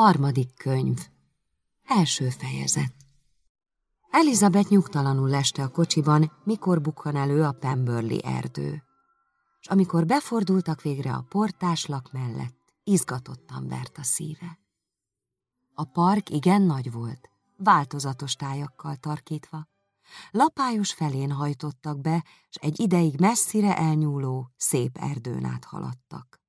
Harmadik könyv. Első fejezet. Elizabeth nyugtalanul leste a kocsiban, mikor bukkan elő a Pemberley erdő. És amikor befordultak végre a portáslak mellett, izgatottan vert a szíve. A park igen nagy volt, változatos tájakkal tarkítva. Lapályos felén hajtottak be, és egy ideig messzire elnyúló, szép erdőn át haladtak.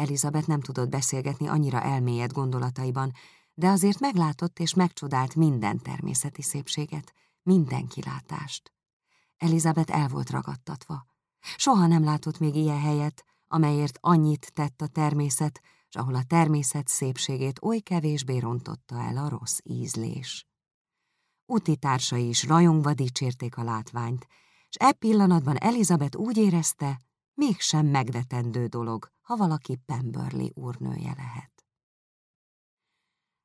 Elizabeth nem tudott beszélgetni annyira elmélyed gondolataiban, de azért meglátott és megcsodált minden természeti szépséget, minden kilátást. Elizabeth el volt ragadtatva. Soha nem látott még ilyen helyet, amelyért annyit tett a természet, és ahol a természet szépségét oly kevésbé rontotta el a rossz ízlés. Úti társai is rajongva dicsérték a látványt, és e pillanatban Elizabeth úgy érezte, mégsem megvetendő dolog, ha valaki Pemberley úrnője lehet.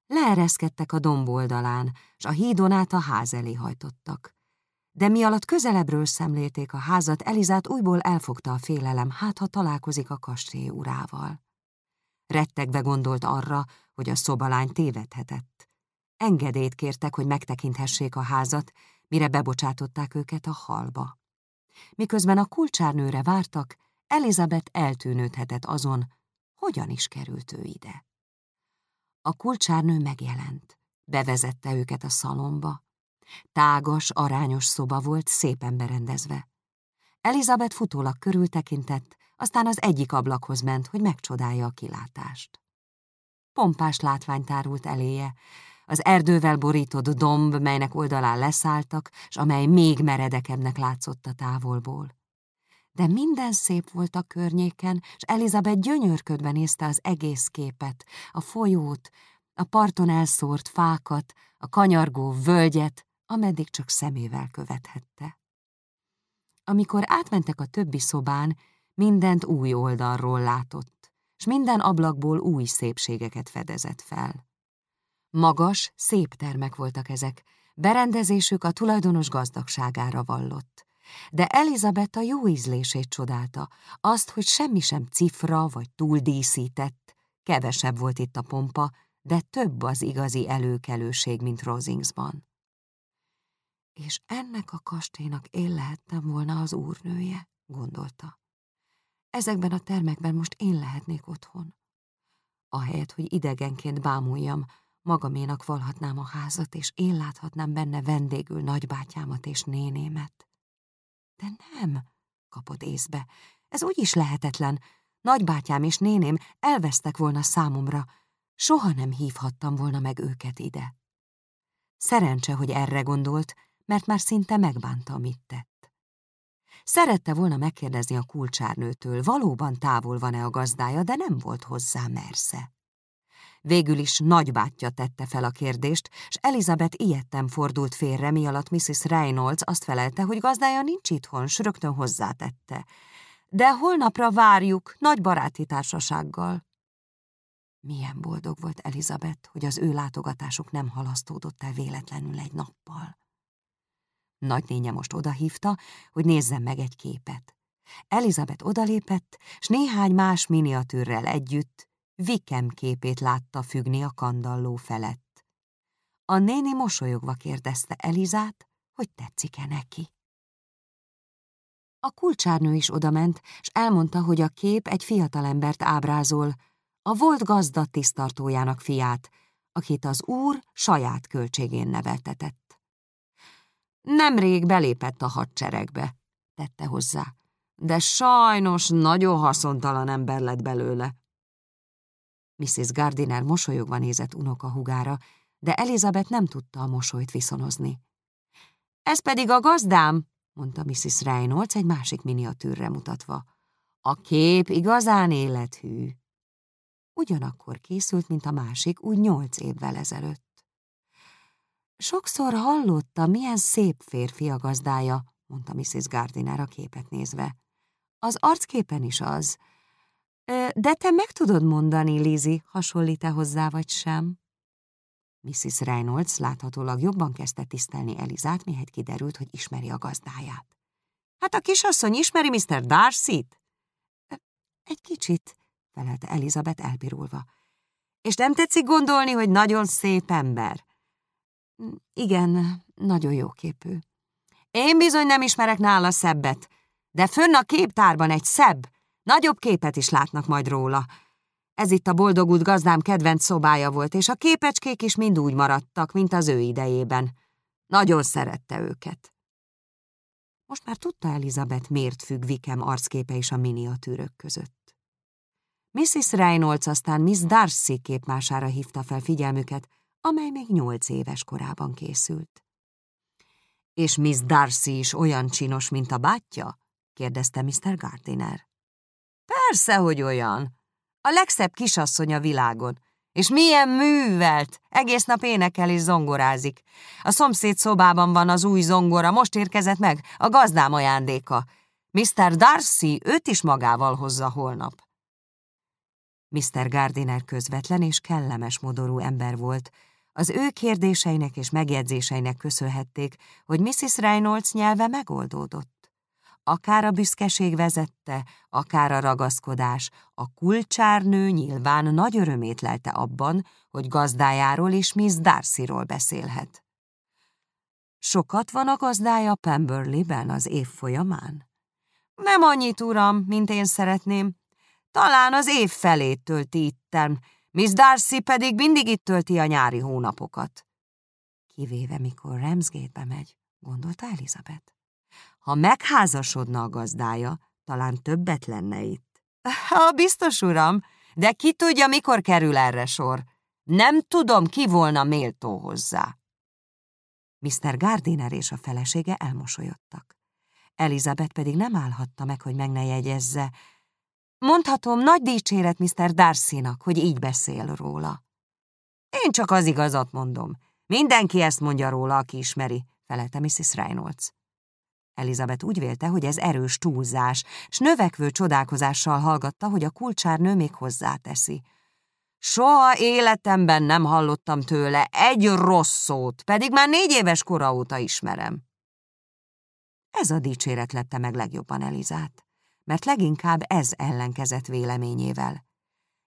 Leereszkedtek a domb oldalán, s a hídon át a ház elé hajtottak. De mi alatt közelebbről szemlélték a házat, Elizát újból elfogta a félelem, hát ha találkozik a kastély urával. Rettegve gondolt arra, hogy a szobalány tévedhetett. Engedélyt kértek, hogy megtekinthessék a házat, mire bebocsátották őket a halba. Miközben a kulcsárnőre vártak, Elizabeth eltűnődhetett azon, hogyan is került ő ide. A kulcsárnő megjelent, bevezette őket a szalomba. Tágas, arányos szoba volt, szépen berendezve. Elizabeth futólag körültekintett, aztán az egyik ablakhoz ment, hogy megcsodálja a kilátást. Pompás látvány tárult eléje, az erdővel borított domb, melynek oldalán leszálltak, s amely még meredekebbnek látszott a távolból de minden szép volt a környéken, és Elizabeth gyönyörködve nézte az egész képet, a folyót, a parton elszórt fákat, a kanyargó völgyet, ameddig csak szemével követhette. Amikor átmentek a többi szobán, mindent új oldalról látott, és minden ablakból új szépségeket fedezett fel. Magas, szép termek voltak ezek, berendezésük a tulajdonos gazdagságára vallott. De Elizabeth a jó ízlését csodálta, azt, hogy semmi sem cifra vagy túl díszített, kevesebb volt itt a pompa, de több az igazi előkelőség, mint Rosingsban. És ennek a kastélynak én lehettem volna az úrnője, gondolta. Ezekben a termekben most én lehetnék otthon. Ahelyett, hogy idegenként bámuljam, magaménak valhatnám a házat, és én láthatnám benne vendégül nagybátyámat és nénémet. De nem, kapott észbe. Ez úgy lehetetlen. Nagybátyám és néném elvesztek volna számomra. Soha nem hívhattam volna meg őket ide. Szerencse, hogy erre gondolt, mert már szinte megbánta, amit tett. Szerette volna megkérdezni a kulcsárnőtől, valóban távol van-e a gazdája, de nem volt hozzá mersze. Végül is nagybátyja tette fel a kérdést, s Elizabeth ilyetten fordult félre, mi alatt Mrs. Reynolds azt felelte, hogy gazdája nincs itthon, s rögtön hozzátette. De holnapra várjuk, nagy baráti társasággal. Milyen boldog volt Elizabeth, hogy az ő látogatásuk nem halasztódott el véletlenül egy nappal. Nagynénye most odahívta, hogy nézzen meg egy képet. Elizabeth odalépett, s néhány más miniatűrrel együtt Vikem képét látta függni a kandalló felett. A néni mosolyogva kérdezte Elizát, hogy tetszik-e neki. A kulcsárnő is odament, s elmondta, hogy a kép egy fiatalembert ábrázol, a volt gazda tisztartójának fiát, akit az úr saját költségén neveltetett. Nemrég belépett a hadseregbe, tette hozzá, de sajnos nagyon haszontalan ember lett belőle. Mrs. Gardiner mosolyogva nézett unokahugára, de Elizabeth nem tudta a mosolyt viszonozni. Ez pedig a gazdám, mondta Mrs. Reynolds egy másik miniatűrre mutatva. A kép igazán élethű. Ugyanakkor készült, mint a másik, úgy nyolc évvel ezelőtt. Sokszor hallotta, milyen szép férfi a gazdája, mondta Mrs. Gardiner a képet nézve. Az arcképen is az, de te meg tudod mondani, Lizi, hasonlít-e hozzá vagy sem? Mrs. Reynolds láthatólag jobban kezdte tisztelni Elizát, mihet kiderült, hogy ismeri a gazdáját. Hát a kisasszony ismeri Mr. Darcy-t? Egy kicsit, felelte Elizabeth elpirulva. És nem tetszik gondolni, hogy nagyon szép ember? Igen, nagyon jó képű. Én bizony nem ismerek nála szebbet, de fönn a képtárban egy szebb, nagyobb képet is látnak majd róla. Ez itt a boldogult gazdám kedvenc szobája volt, és a képecskék is mind úgy maradtak, mint az ő idejében. Nagyon szerette őket. Most már tudta Elizabeth, miért függ Vikem arcképe és a miniatűrök között. Mrs. Reynolds aztán Miss Darcy képmására hívta fel figyelmüket, amely még nyolc éves korában készült. És Miss Darcy is olyan csinos, mint a bátyja? kérdezte Mr. Gardiner. Persze, hogy olyan. A legszebb kisasszony a világon. És milyen művelt! Egész nap énekel és zongorázik. A szomszéd szobában van az új zongora, most érkezett meg, a gazdám ajándéka. Mr. Darcy őt is magával hozza holnap. Mr. Gardiner közvetlen és kellemes modorú ember volt. Az ő kérdéseinek és megjegyzéseinek köszönhették, hogy Mrs. Reynolds nyelve megoldódott. Akár a büszkeség vezette, akár a ragaszkodás, a kulcsárnő nyilván nagy örömét lelte abban, hogy gazdájáról és Miss Darcyról beszélhet. Sokat van a gazdája Pemberley-ben az év folyamán? Nem annyit, uram, mint én szeretném. Talán az év felét tölti itten, Miss Darcy pedig mindig itt tölti a nyári hónapokat. Kivéve, mikor Ramsgate-be megy, gondolta Elizabeth. Ha megházasodna a gazdája, talán többet lenne itt. Ha, biztos, uram, de ki tudja, mikor kerül erre sor. Nem tudom, ki volna méltó hozzá. Mr. Gardiner és a felesége elmosolyodtak. Elizabeth pedig nem állhatta meg, hogy meg ne jegyezze. Mondhatom, nagy dicséret Mr. Darcy-nak, hogy így beszél róla. Én csak az igazat mondom. Mindenki ezt mondja róla, aki ismeri, felelte Mrs. Reynolds. Elizabeth úgy vélte, hogy ez erős túlzás, s növekvő csodálkozással hallgatta, hogy a kulcsárnő még hozzáteszi. Soha életemben nem hallottam tőle egy rossz szót, pedig már négy éves kora óta ismerem. Ez a dicséret lepte meg legjobban Elizát, mert leginkább ez ellenkezett véleményével.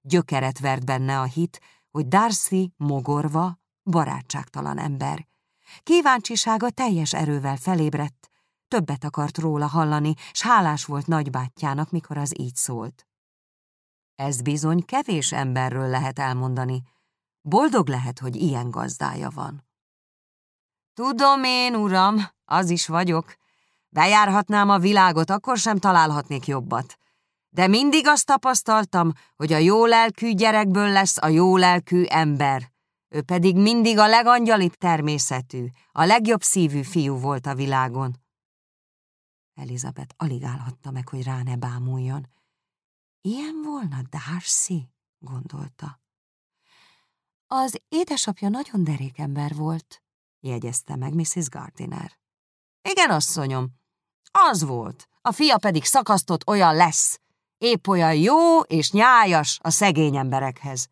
Gyökeret vert benne a hit, hogy Darcy mogorva, barátságtalan ember. Kíváncsisága teljes erővel felébredt, Többet akart róla hallani, s hálás volt nagybátyjának, mikor az így szólt. Ez bizony kevés emberről lehet elmondani. Boldog lehet, hogy ilyen gazdája van. Tudom én, uram, az is vagyok. Bejárhatnám a világot, akkor sem találhatnék jobbat. De mindig azt tapasztaltam, hogy a jó lelkű gyerekből lesz a jó lelkű ember. Ő pedig mindig a legangyalibb természetű, a legjobb szívű fiú volt a világon. Elizabeth alig állhatta meg, hogy rá ne bámuljon. Ilyen volna Darcy, gondolta. Az édesapja nagyon derék ember volt, jegyezte meg Mrs. Gardiner. Igen, asszonyom, az volt, a fia pedig szakasztott olyan lesz, épp olyan jó és nyájas a szegény emberekhez.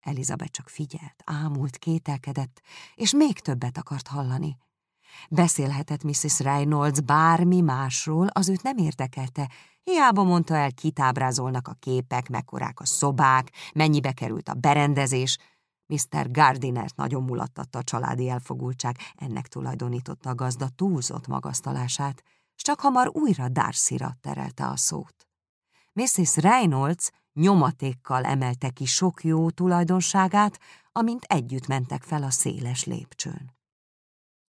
Elizabeth csak figyelt, ámult, kételkedett, és még többet akart hallani. Beszélhetett Mrs. Reynolds bármi másról, az őt nem érdekelte. Hiába mondta el, kitábrázolnak a képek, mekkorák a szobák, mennyibe került a berendezés. Mr. Gardinert nagyon mulattatta a családi elfogultság, ennek tulajdonította a gazda túlzott magasztalását, s csak hamar újra Darcy-ra terelte a szót. Mrs. Reynolds nyomatékkal emelte ki sok jó tulajdonságát, amint együtt mentek fel a széles lépcsőn.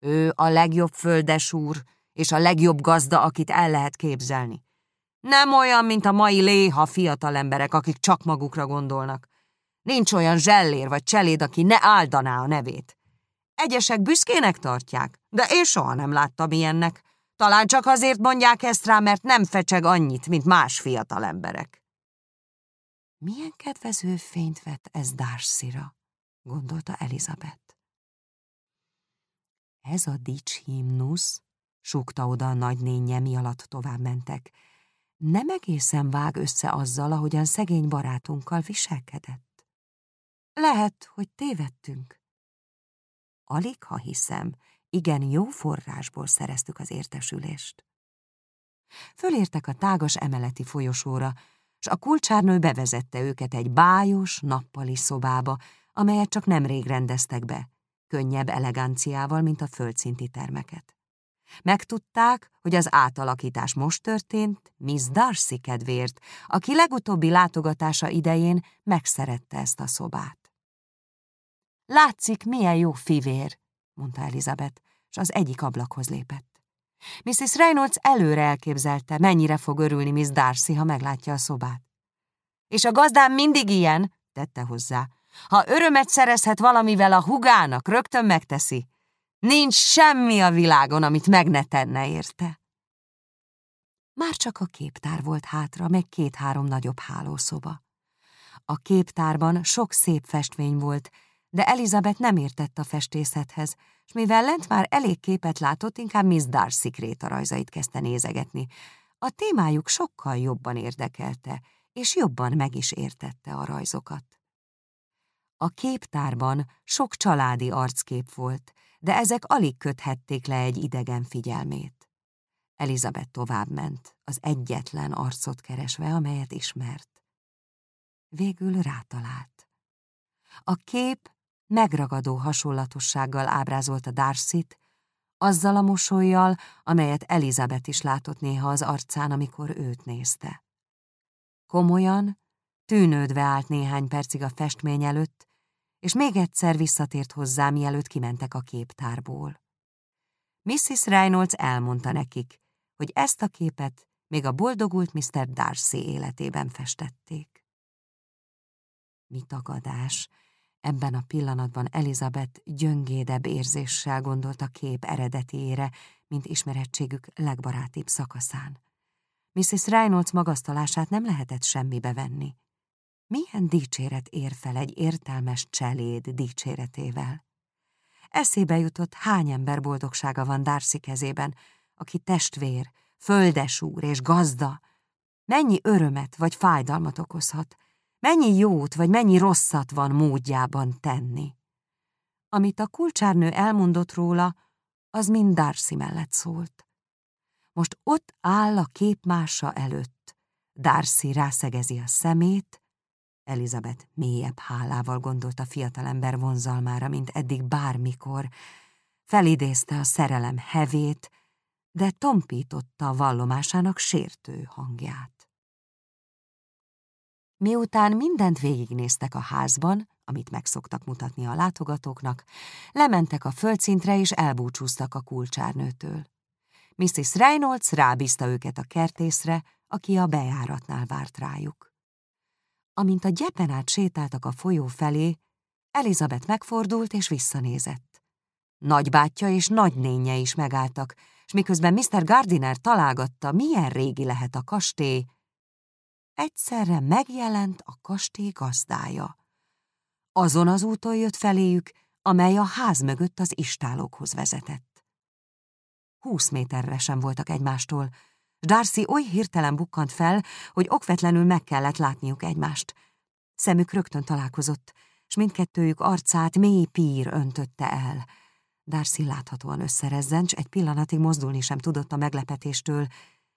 Ő a legjobb földesúr, és a legjobb gazda, akit el lehet képzelni. Nem olyan, mint a mai léha fiatal emberek, akik csak magukra gondolnak. Nincs olyan zsellér vagy cseléd, aki ne áldaná a nevét. Egyesek büszkének tartják, de én soha nem láttam ilyennek. Talán csak azért mondják ezt rá, mert nem fecseg annyit, mint más fiatal emberek. Milyen kedvező fényt vett ez Darcy-ra, gondolta Elizabeth. Ez a dics himnusz, súgta oda a nagynénye, mi alatt tovább mentek, nem egészen vág össze azzal, ahogyan szegény barátunkkal viselkedett. Lehet, hogy tévedtünk. Alig, ha hiszem, igen jó forrásból szereztük az értesülést. Fölértek a tágas emeleti folyosóra, s a kulcsárnő bevezette őket egy bájos, nappali szobába, amelyet csak nemrég rendeztek be, könnyebb eleganciával, mint a földszinti termeket. Megtudták, hogy az átalakítás most történt Miss Darcy kedvéért, aki legutóbbi látogatása idején megszerette ezt a szobát. Látszik, milyen jó fivér, mondta Elizabeth, és az egyik ablakhoz lépett. Mrs. Reynolds előre elképzelte, mennyire fog örülni Miss Darcy, ha meglátja a szobát. És a gazdám mindig ilyen, tette hozzá. Ha örömet szerezhet valamivel a hugának, rögtön megteszi. Nincs semmi a világon, amit meg ne tenne érte. Már csak a képtár volt hátra, meg két-három nagyobb hálószoba. A képtárban sok szép festmény volt, de Elizabeth nem értett a festészethez, és mivel lent már elég képet látott, inkább Miss Darcy rajzait kezdte nézegetni. A témájuk sokkal jobban érdekelte, és jobban meg is értette a rajzokat. A képtárban sok családi arckép volt, de ezek alig köthették le egy idegen figyelmét. Elizabeth továbbment, az egyetlen arcot keresve, amelyet ismert. Végül rátalált. A kép megragadó hasonlatossággal ábrázolta Darcy-t, azzal a mosolyjal, amelyet Elizabeth is látott néha az arcán, amikor őt nézte. Komolyan, tűnődve állt néhány percig a festmény előtt, és még egyszer visszatért hozzá, mielőtt kimentek a képtárból. Mrs. Reynolds elmondta nekik, hogy ezt a képet még a boldogult Mr. Darcy életében festették. Mi tagadás! Ebben a pillanatban Elizabeth gyöngédebb érzéssel gondolt a kép eredetiére, mint ismerettségük legbarátibb szakaszán. Mrs. Reynolds magasztalását nem lehetett semmibe venni. Milyen dicséret ér fel egy értelmes cseléd dicséretével? Eszébe jutott, hány ember boldogsága van Darcy kezében, aki testvér, földesúr és gazda. Mennyi örömet vagy fájdalmat okozhat, mennyi jót vagy mennyi rosszat van módjában tenni. Amit a kulcsárnő elmondott róla, az mind Darcy mellett szólt. Most ott áll a képmása előtt. Darcy rászegezi a szemét, Elizabeth mélyebb hálával gondolt a fiatalember vonzalmára, mint eddig bármikor. Felidézte a szerelem hevét, de tompította a vallomásának sértő hangját. Miután mindent végignéztek a házban, amit megszoktak mutatni a látogatóknak, lementek a földszintre és elbúcsúztak a kulcsárnőtől. Mrs. Reynolds rábízta őket a kertészre, aki a bejáratnál várt rájuk. Amint a gyepen át sétáltak a folyó felé, Elizabeth megfordult és visszanézett. Nagybátyja és nagynénye is megálltak, és miközben Mr. Gardiner találgatta, milyen régi lehet a kastély, egyszerre megjelent a kastély gazdája. Azon az úton jött feléjük, amely a ház mögött az istálókhoz vezetett. Húsz méterre sem voltak egymástól, Darcy oly hirtelen bukkant fel, hogy okvetlenül meg kellett látniuk egymást. Szemük rögtön találkozott, és mindkettőjük arcát mély pír öntötte el. Darcy láthatóan összerezzent, egy pillanatig mozdulni sem tudott a meglepetéstől,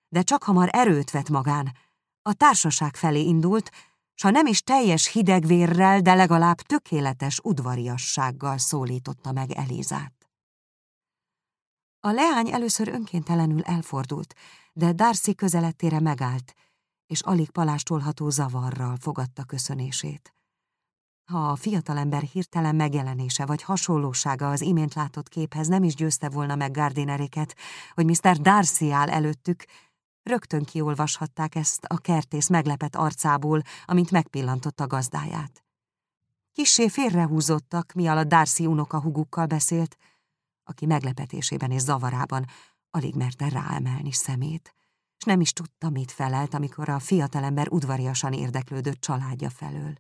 de csak hamar erőt vett magán. A társaság felé indult, s ha nem is teljes hidegvérrel, de legalább tökéletes udvariassággal szólította meg Elizát. A leány először önkéntelenül elfordult, de Darcy közelettére megállt, és alig palástolható zavarral fogadta köszönését. Ha a fiatalember hirtelen megjelenése vagy hasonlósága az imént látott képhez nem is győzte volna meg Gardineréket, hogy Mr. Darcy áll előttük, rögtön kiolvashatták ezt a kertész meglepet arcából, amint megpillantotta gazdáját. Kissé félrehúzottak, mi alatt Darcy unoka hugukkal beszélt, aki meglepetésében és zavarában alig merte ráemelni szemét, és nem is tudta, mit felelt, amikor a fiatalember udvariasan érdeklődött családja felől.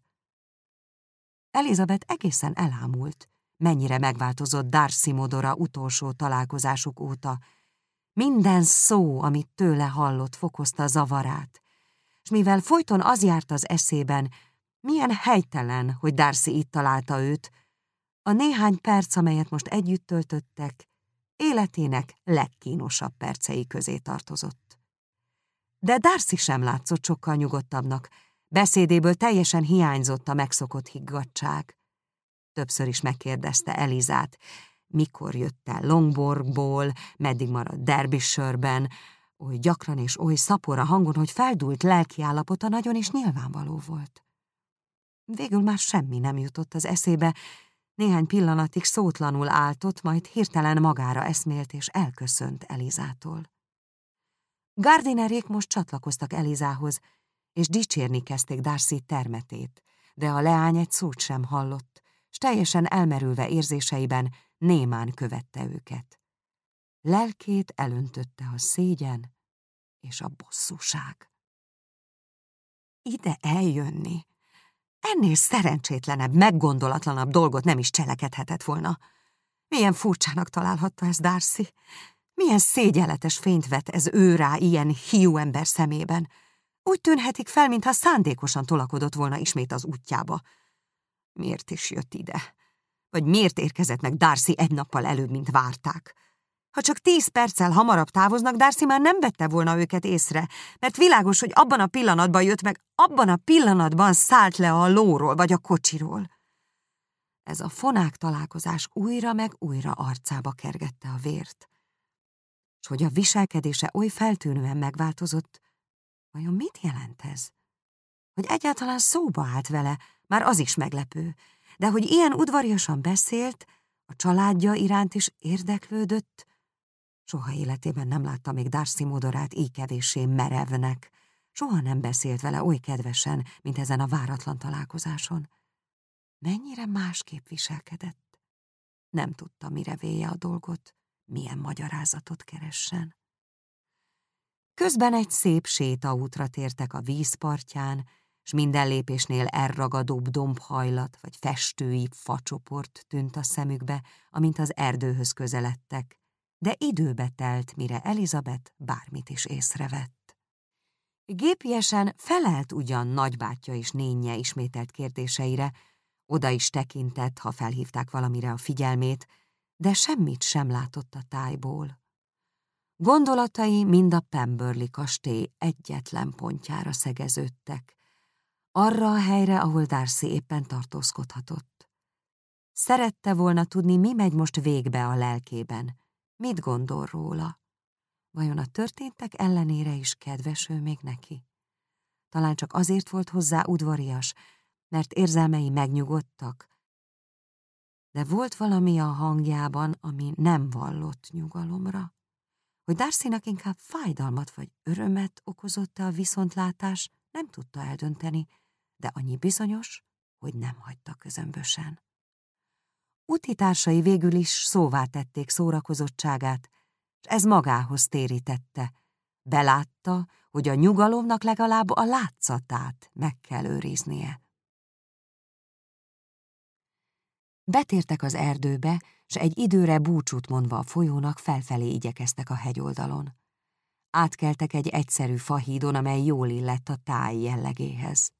Elizabeth egészen elámult, mennyire megváltozott Darcy modora utolsó találkozásuk óta. Minden szó, amit tőle hallott, fokozta zavarát, és mivel folyton az járt az eszében, milyen helytelen, hogy Darcy itt találta őt, a néhány perc, amelyet most együtt töltöttek, életének legkínosabb percei közé tartozott. De Darcy sem látszott sokkal nyugodtabbnak. Beszédéből teljesen hiányzott a megszokott higgadság. Többször is megkérdezte Elizát, mikor jött el Longborgból, meddig maradt Derbyshire-ben, oly gyakran és oly szapora hangon, hogy feldúlt lelkiállapota nagyon is nyilvánvaló volt. Végül már semmi nem jutott az eszébe, néhány pillanatig szótlanul áltott, majd hirtelen magára eszmélt és elköszönt Elizától. Gardinerék most csatlakoztak Elizához, és dicsérni kezdték Darcy termetét, de a leány egy szót sem hallott, s teljesen elmerülve érzéseiben némán követte őket. Lelkét elöntötte a szégyen és a bosszúság. Ide eljönni, Ennél szerencsétlenebb, meggondolatlanabb dolgot nem is cselekedhetett volna. Milyen furcsának találhatta ez Darcy. Milyen szégyenletes fényt vet ez ő rá ilyen hiú ember szemében. Úgy tűnhetik fel, mintha szándékosan tolakodott volna ismét az útjába. Miért is jött ide? Vagy miért érkezett meg Darcy egy nappal előbb, mint várták? Ha csak tíz perccel hamarabb távoznak, Darcy már nem vette volna őket észre, mert világos, hogy abban a pillanatban jött meg, abban a pillanatban szállt le a lóról vagy a kocsiról. Ez a fonák találkozás újra meg újra arcába kergette a vért. És hogy a viselkedése oly feltűnően megváltozott, vajon mit jelent ez? Hogy egyáltalán szóba állt vele, már az is meglepő, de hogy ilyen udvariasan beszélt, a családja iránt is érdeklődött, Soha életében nem látta még Darcy modorát így kevéssé merevnek. Soha nem beszélt vele oly kedvesen, mint ezen a váratlan találkozáson. Mennyire másképp viselkedett? Nem tudta, mire véje a dolgot, milyen magyarázatot keressen. Közben egy szép sétaútra tértek a vízpartján, s minden lépésnél elragadóbb dombhajlat vagy festői facsoport tűnt a szemükbe, amint az erdőhöz közeledtek de időbe telt, mire Elizabeth bármit is észrevett. Gépiesen felelt ugyan nagybátyja és nénye ismételt kérdéseire, oda is tekintett, ha felhívták valamire a figyelmét, de semmit sem látott a tájból. Gondolatai mind a Pemberley kastély egyetlen pontjára szegeződtek, arra a helyre, ahol Darcy éppen tartózkodhatott. Szerette volna tudni, mi megy most végbe a lelkében, Mit gondol róla? Vajon a történtek ellenére is kedves ő még neki? Talán csak azért volt hozzá udvarias, mert érzelmei megnyugodtak, de volt valami a hangjában, ami nem vallott nyugalomra. Hogy Darcynak inkább fájdalmat vagy örömet okozott-e a viszontlátás, nem tudta eldönteni, de annyi bizonyos, hogy nem hagyta közömbösen. Utitársai végül is szóvá tették szórakozottságát, és ez magához térítette. Belátta, hogy a nyugalomnak legalább a látszatát meg kell őriznie. Betértek az erdőbe, s egy időre búcsút mondva a folyónak felfelé igyekeztek a hegyoldalon. Átkeltek egy egyszerű fahídon, amely jól illett a táj jellegéhez.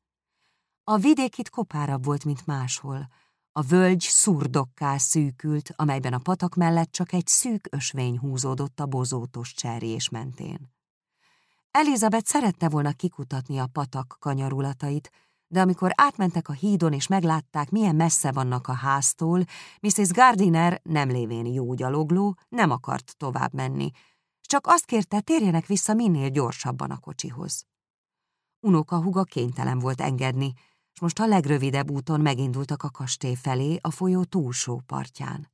A vidék itt kopárabb volt, mint máshol, a völgy szurdokká szűkült, amelyben a patak mellett csak egy szűk ösvény húzódott a bozótos cserjés mentén. Elizabeth szerette volna kikutatni a patak kanyarulatait, de amikor átmentek a hídon és meglátták, milyen messze vannak a háztól, Mrs. Gardiner, nem lévén jó gyalogló, nem akart tovább menni, csak azt kérte, térjenek vissza minél gyorsabban a kocsihoz. Unoka huga kénytelen volt engedni, és most a legrövidebb úton megindultak a kastély felé a folyó túlsó partján.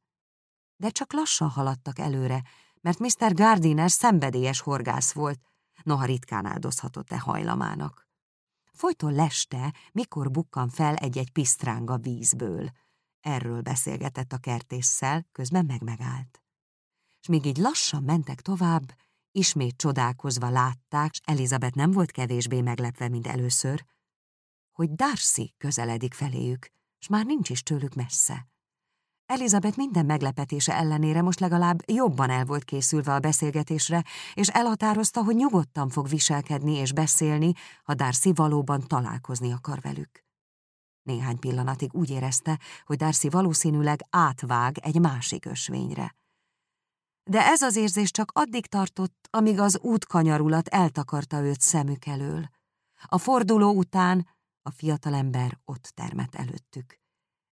De csak lassan haladtak előre, mert Mr. Gardiner szenvedélyes horgász volt, noha ritkán áldozhatott-e hajlamának. Folyton leste, mikor bukkan fel egy-egy pisztránga vízből. Erről beszélgetett a kertésszel, közben meg-megállt. És még így lassan mentek tovább, ismét csodálkozva látták, s Elizabeth nem volt kevésbé meglepve, mint először, hogy Darcy közeledik feléjük, s már nincs is tőlük messze. Elizabeth minden meglepetése ellenére most legalább jobban el volt készülve a beszélgetésre, és elhatározta, hogy nyugodtan fog viselkedni és beszélni, ha Darcy valóban találkozni akar velük. Néhány pillanatig úgy érezte, hogy Darcy valószínűleg átvág egy másik ösvényre. de ez az érzés csak addig tartott, amíg az útkanyarulat eltakarta őt szemük elől. A forduló után a fiatalember ott termett előttük.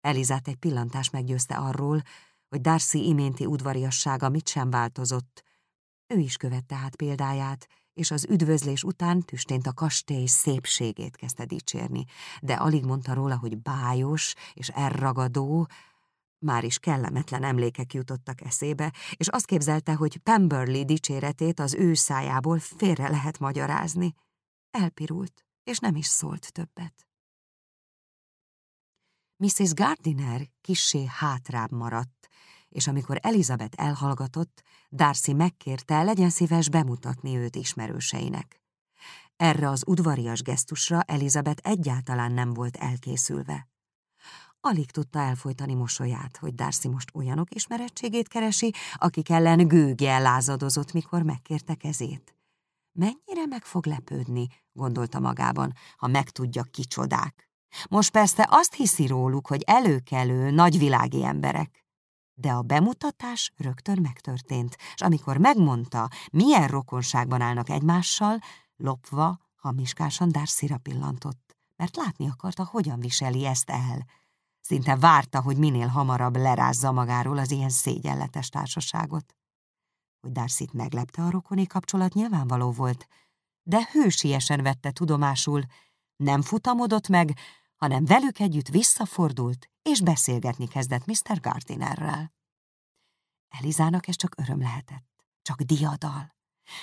Elizát egy pillantás meggyőzte arról, hogy Darcy iménti udvariassága mit sem változott. Ő is követte hát példáját, és az üdvözlés után tüstént a kastély szépségét kezdte dicsérni, de alig mondta róla, hogy bájos és elragadó, már is kellemetlen emlékek jutottak eszébe, és azt képzelte, hogy Pemberley dicséretét az ő szájából félre lehet magyarázni. Elpirult, és nem is szólt többet. Mrs. Gardiner kissé hátrább maradt, és amikor Elizabeth elhallgatott, Darcy megkérte, legyen szíves bemutatni őt ismerőseinek. Erre az udvarias gesztusra Elizabeth egyáltalán nem volt elkészülve. Alig tudta elfolytani mosolyát, hogy Darcy most olyanok ismerettségét keresi, akik ellen gőgje lázadozott, mikor megkérte kezét. Mennyire meg fog lepődni, gondolta magában, ha megtudja kicsodák. Most persze azt hiszi róluk, hogy előkelő, nagyvilági emberek. De a bemutatás rögtön megtörtént, és amikor megmondta, milyen rokonságban állnak egymással, lopva, hamiskásan Darcyra pillantott, mert látni akarta, hogyan viseli ezt el. Szinte várta, hogy minél hamarabb lerázza magáról az ilyen szégyenletes társaságot. Hogy darcy meglepte a rokoni kapcsolat nyilvánvaló volt, de hősiesen vette tudomásul, nem futamodott meg, hanem velük együtt visszafordult, és beszélgetni kezdett Mr. Gardinerrel. Elizának ez csak öröm lehetett, csak diadal.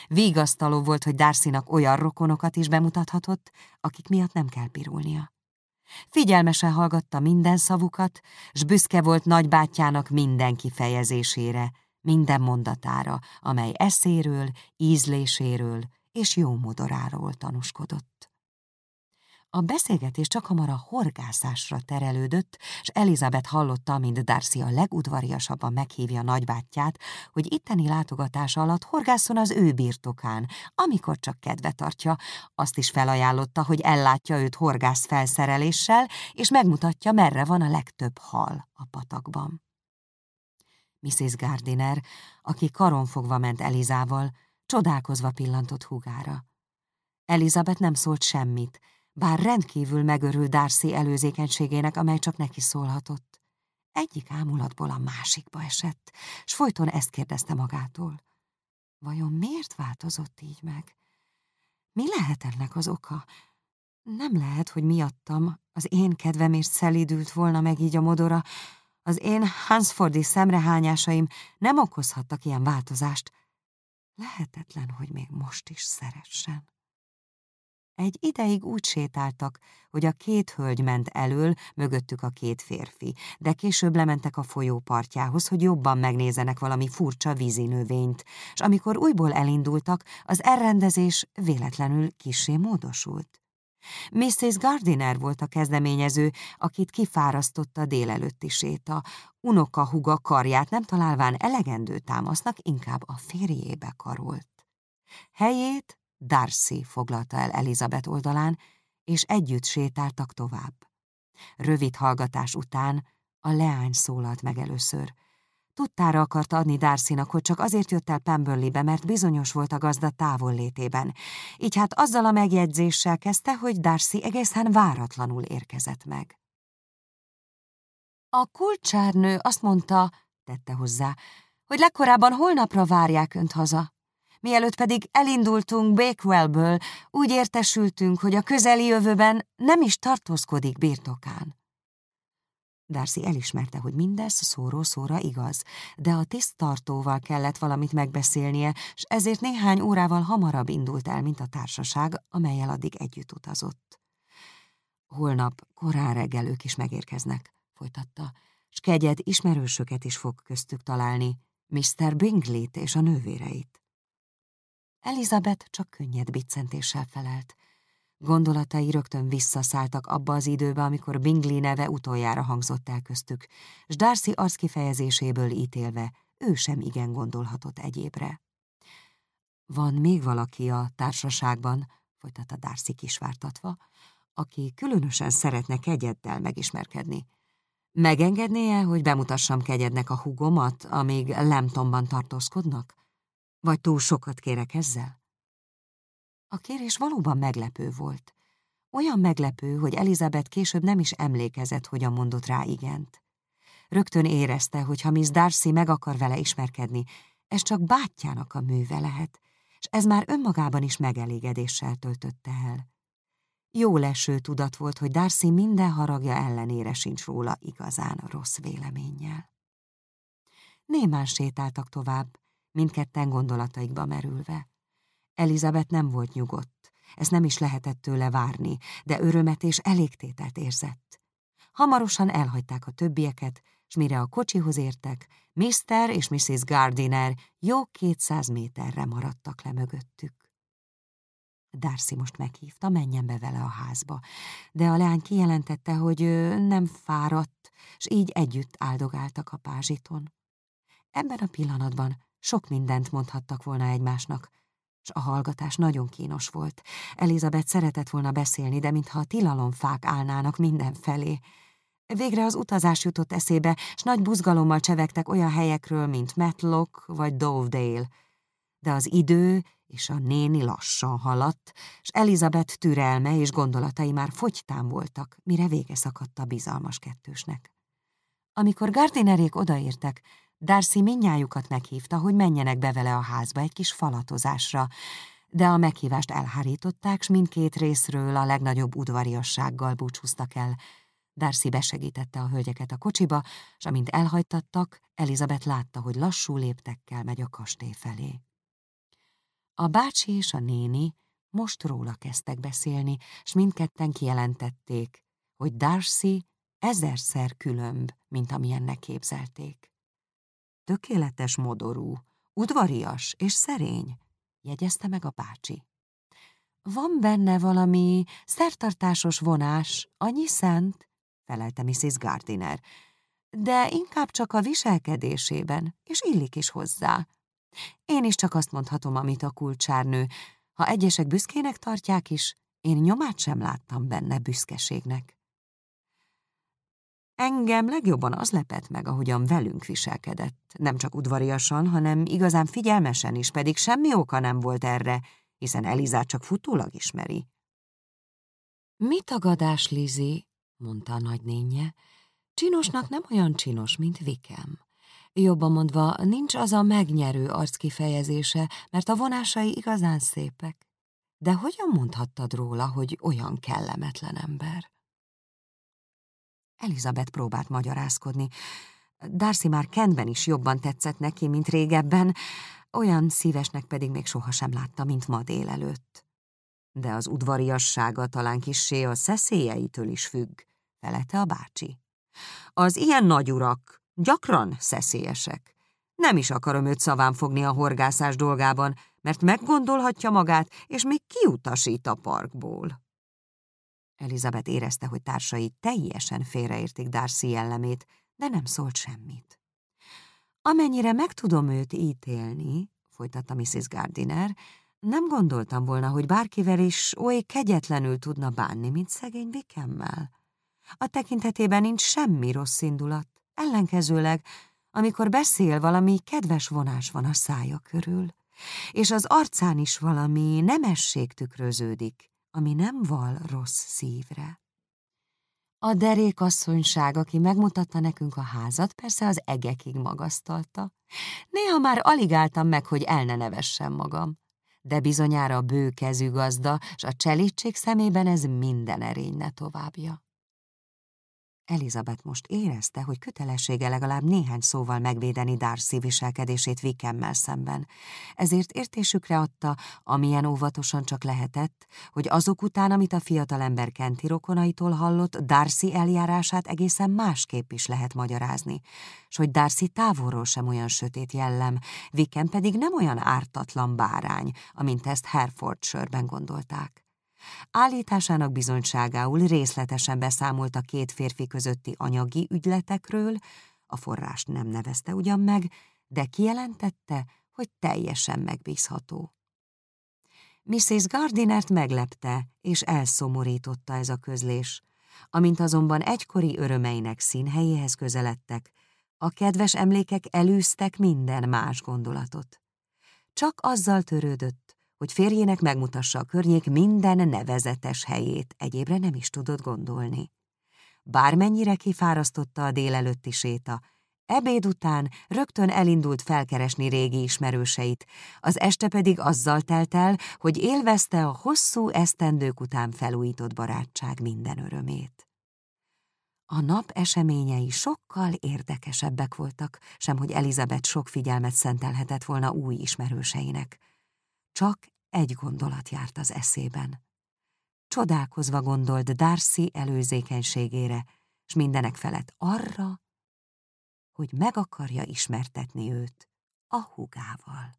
Vigasztaló volt, hogy Darcynak olyan rokonokat is bemutathatott, akik miatt nem kell pirulnia. Figyelmesen hallgatta minden szavukat, s büszke volt nagybátyjának minden kifejezésére, minden mondatára, amely eszéről, ízléséről és jó modoráról tanúskodott. A beszélgetés csak hamar a horgászásra terelődött, és Elizabeth hallotta, mint Darcy a legudvariasabban meghívja nagybátyját, hogy itteni látogatása alatt horgászon az ő birtokán, amikor csak kedve tartja. Azt is felajánlotta, hogy ellátja őt horgász felszereléssel, és megmutatja, merre van a legtöbb hal a patakban. Mrs. Gardiner, aki karonfogva ment Elizával, csodálkozva pillantott húgára. Elizabeth nem szólt semmit, bár rendkívül megörül Darcy előzékenységének, amely csak neki szólhatott. Egyik ámulatból a másikba esett, s folyton ezt kérdezte magától. Vajon miért változott így meg? Mi lehet ennek az oka? Nem lehet, hogy miattam az én kedvemért szelídült volna meg így a modora, az én Hansfordi szemrehányásaim nem okozhattak ilyen változást. Lehetetlen, hogy még most is szeressen. Egy ideig úgy sétáltak, hogy a két hölgy ment elől, mögöttük a két férfi, de később lementek a folyó partjához, hogy jobban megnézenek valami furcsa vízinövényt, és amikor újból elindultak, az elrendezés véletlenül kisé módosult. Mrs. Gardiner volt a kezdeményező, akit kifárasztotta délelőtti séta. Unoka huga karját nem találván elegendő támasznak, inkább a férjébe karolt. Helyét Darcy foglalta el Elizabeth oldalán, és együtt sétáltak tovább. Rövid hallgatás után a leány szólalt meg először. Tudtára akarta adni Darcynak, hogy csak azért jött el Pemberleybe, mert bizonyos volt a gazda távollétében. Így hát azzal a megjegyzéssel kezdte, hogy Darcy egészen váratlanul érkezett meg. A kulcsárnő azt mondta, tette hozzá, hogy legkorábban holnapra várják önt haza. Mielőtt pedig elindultunk Bakewellből, úgy értesültünk, hogy a közeli jövőben nem is tartózkodik birtokán. Darcy elismerte, hogy mindez szóról szóra igaz, de a tisztartóval kellett valamit megbeszélnie, és ezért néhány órával hamarabb indult el, mint a társaság, amelyel addig együtt utazott. Holnap korán reggel ők is megérkeznek, folytatta, s kegyed ismerősöket is fog köztük találni, Mr. Bingley-t és a nővéreit. Elizabeth csak könnyed biccentéssel felelt. Gondolatai rögtön visszaszálltak abba az időbe, amikor Bingley neve utoljára hangzott el köztük, s Darcy arckifejezéséből ítélve ő sem igen gondolhatott egyébre. Van még valaki a társaságban, folytatta Darcy kisvártatva, aki különösen szeretne kegyeddel megismerkedni. Megengednie, hogy bemutassam kegyednek a hugomat, amíg Lemtonban tartózkodnak? Vagy túl sokat kérek ezzel? A kérés valóban meglepő volt. Olyan meglepő, hogy Elizabeth később nem is emlékezett, hogyan mondott rá igent. Rögtön érezte, hogy ha Miss Darcy meg akar vele ismerkedni, ez csak bátyjának a műve lehet, és ez már önmagában is megelégedéssel töltötte el. Jó leső tudat volt, hogy Darcy minden haragja ellenére sincs róla igazán rossz véleménnyel. Némán sétáltak tovább, mindketten gondolataikba merülve. Elizabeth nem volt nyugodt, ezt nem is lehetett tőle várni, de örömet és elégtételt érzett. Hamarosan elhagyták a többieket, s mire a kocsihoz értek, Mr. és Mrs. Gardiner jó kétszáz méterre maradtak le mögöttük. Darcy most meghívta, menjen be vele a házba, de a leány kijelentette, hogy nem fáradt, s így együtt áldogáltak a pázsiton. Ebben a pillanatban sok mindent mondhattak volna egymásnak, s a hallgatás nagyon kínos volt. Elizabeth szeretett volna beszélni, de mintha a tilalomfák állnának mindenfelé. Végre az utazás jutott eszébe, s nagy buzgalommal csevegtek olyan helyekről, mint Matlock vagy Dovedale. De az idő és a néni lassan haladt, s Elizabeth türelme és gondolatai már fogytán voltak, mire vége szakadt a bizalmas kettősnek. Amikor Gardinerék odaértek, Darcy minnyájukat meghívta, hogy menjenek be vele a házba egy kis falatozásra, de a meghívást elhárították, s mindkét részről a legnagyobb udvariassággal búcsúztak el. Darcy besegítette a hölgyeket a kocsiba, s amint elhajtattak, Elizabeth látta, hogy lassú léptekkel megy a kastély felé. A bácsi és a néni most róla kezdtek beszélni, s mindketten kijelentették, hogy Darcy ezerszer különb, mint amilyennek képzelték. Tökéletes modorú, udvarias és szerény, jegyezte meg a bácsi. Van benne valami szertartásos vonás, annyi szent, felelte Mrs. Gardiner, de inkább csak a viselkedésében, és illik is hozzá. Én is csak azt mondhatom, amit a kulcsárnő. Ha egyesek büszkének tartják is, én nyomát sem láttam benne büszkeségnek. Engem legjobban az lepett meg, ahogyan velünk viselkedett. Nem csak udvariasan, hanem igazán figyelmesen is, pedig semmi oka nem volt erre, hiszen Elizát csak futólag ismeri. Mi tagadás, Lizi? mondta a nagynénye. Csinosnak nem olyan csinos, mint Vikem. Jobban mondva, nincs az a megnyerő arckifejezése, mert a vonásai igazán szépek. De hogyan mondhattad róla, hogy olyan kellemetlen ember? Elizabeth próbált magyarázkodni. Darcy már Kentben is jobban tetszett neki, mint régebben, olyan szívesnek pedig még sohasem látta, mint ma délelőtt. De az udvariassága talán kissé a szeszélyeitől is függ, felette a bácsi. Az ilyen nagyurak Gyakran szeszélyesek. Nem is akarom őt szaván fogni a horgászás dolgában, mert meggondolhatja magát, és még kiutasít a parkból. Elizabeth érezte, hogy társai teljesen félreértik Darcy jellemét, de nem szólt semmit. Amennyire meg tudom őt ítélni, folytatta Mrs. Gardiner, nem gondoltam volna, hogy bárkivel is oly kegyetlenül tudna bánni, mint szegény Vikemmel. A tekintetében nincs semmi rossz indulat. Ellenkezőleg, amikor beszél, valami kedves vonás van a szája körül, és az arcán is valami nemesség tükröződik, ami nem val rossz szívre. A derékasszonyság, aki megmutatta nekünk a házat, persze az egekig magasztalta. Néha már alig álltam meg, hogy el ne nevessem magam. De bizonyára a bőkezű gazda, s a cselítség szemében ez minden erényne továbbja. Elizabeth most érezte, hogy kötelessége legalább néhány szóval megvédeni Darcy viselkedését Vikemmel szemben. Ezért értésükre adta, amilyen óvatosan csak lehetett, hogy azok után, amit a fiatalember kenti rokonaitól hallott, Darcy eljárását egészen másképp is lehet magyarázni, s hogy Darcy távolról sem olyan sötét jellem, Vikem pedig nem olyan ártatlan bárány, amint ezt Herefordshire-ben gondolták. Állításának bizonyságául részletesen beszámolt a két férfi közötti anyagi ügyletekről, a forrást nem nevezte ugyan meg, de kijelentette, hogy teljesen megbízható. Mrs. Gardinert meglepte és elszomorította ez a közlés. Amint azonban egykori örömeinek színhelyéhez közeledtek, a kedves emlékek elűztek minden más gondolatot. Csak azzal törődött, hogy férjének megmutassa a környék minden nevezetes helyét, egyébre nem is tudott gondolni. Bármennyire kifárasztotta a délelőtti séta, ebéd után rögtön elindult felkeresni régi ismerőseit, az este pedig azzal telt el, hogy élvezte a hosszú esztendők után felújított barátság minden örömét. A nap eseményei sokkal érdekesebbek voltak, sem hogy Elizabeth sok figyelmet szentelhetett volna új ismerőseinek. Csak egy gondolat járt az eszében. Csodálkozva gondolt Darcy előzékenységére, s mindenek felett arra, hogy meg akarja ismertetni őt a hugával.